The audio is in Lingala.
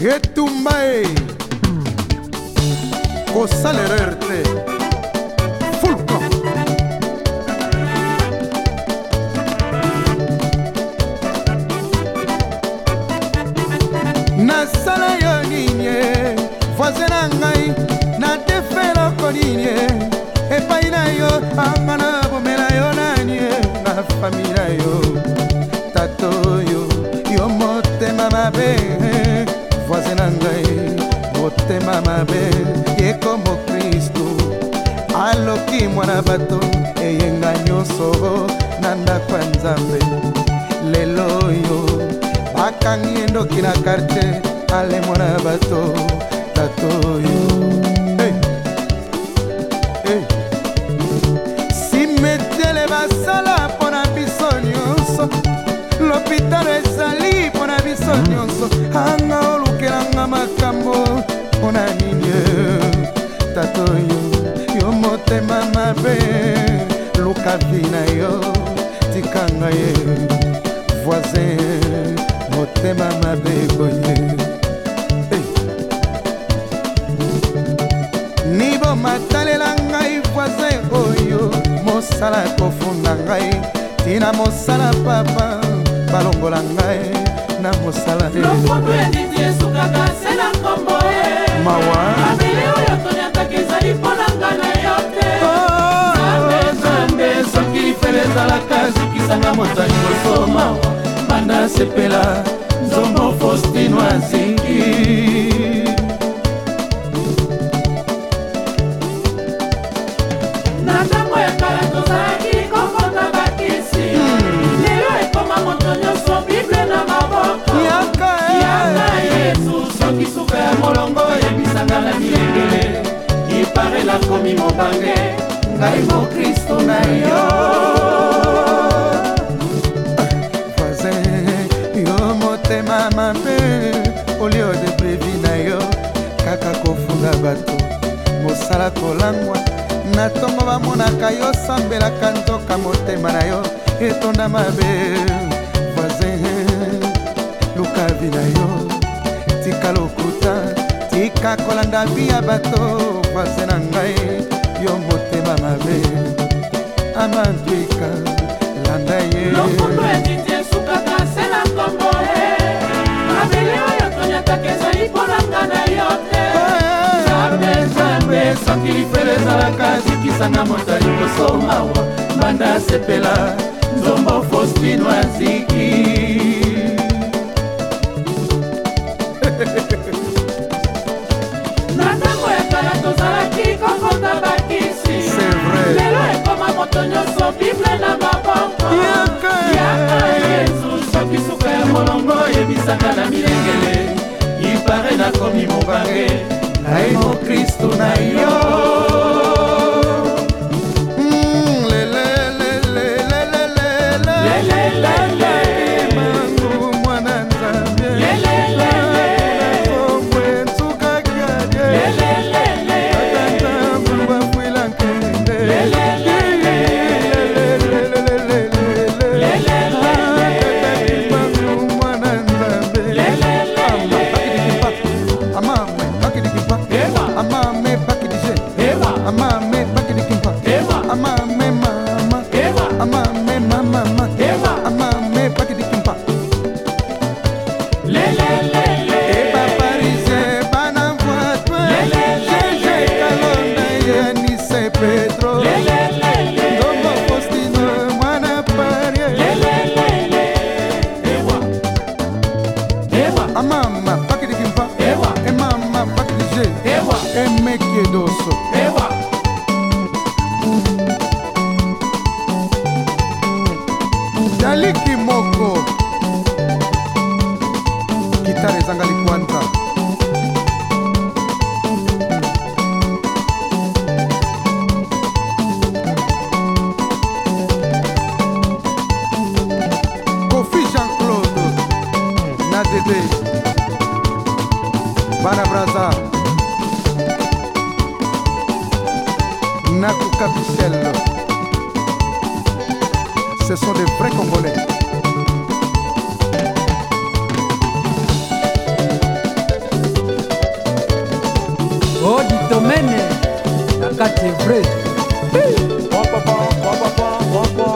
retumbae kosalera erte mabe ye kombo kristu aloki mwana bato eyenga nyonso na ndako ya nzambe lelo oyo bakangi endoki na kartier ale mwana bato tato oyo kapi na yo tikanga ye voisin motema mabe koye hey. nibomatalela ngai voisin oyo mosala kofunda ngai tina mosala papa balongola ngai na mosala eh. mawa ezali mpo na ngai azalaka azukisanga hmm. moto akosoma banda asepela nzombo faustino azingi kisuka ya molongo yebisanga na bilengele ipare nakomi mobange ngai mokristo na yo kosala kolangwa na ntongo bamonaka yo osambelaka nzoka motema na yo etonda mabe voisin lukabi na yo tika lokuta tika kolanda bi ya bato voisin na ngai yo motema mabe amantwika landa ye asanga moto aliboso mawa banda asepela nzombo faustino aziki na ntango ya kala tozalaki kokota bakisi lelo ekoma moto nyonso bible na maboko yaka yesu soki suka ya molongo oyebisaka na milengele ipare nakomi mobange ngai mokristu na yo hectare ezanga likwanta kofi jean claude na dede bana braza nakuka bisel ce sont des vrais congolais ká tẹ̀ fúrẹ́. wọ́n pọ́pọ́ wọ́n pọ́pọ́ wọ́n pọ́.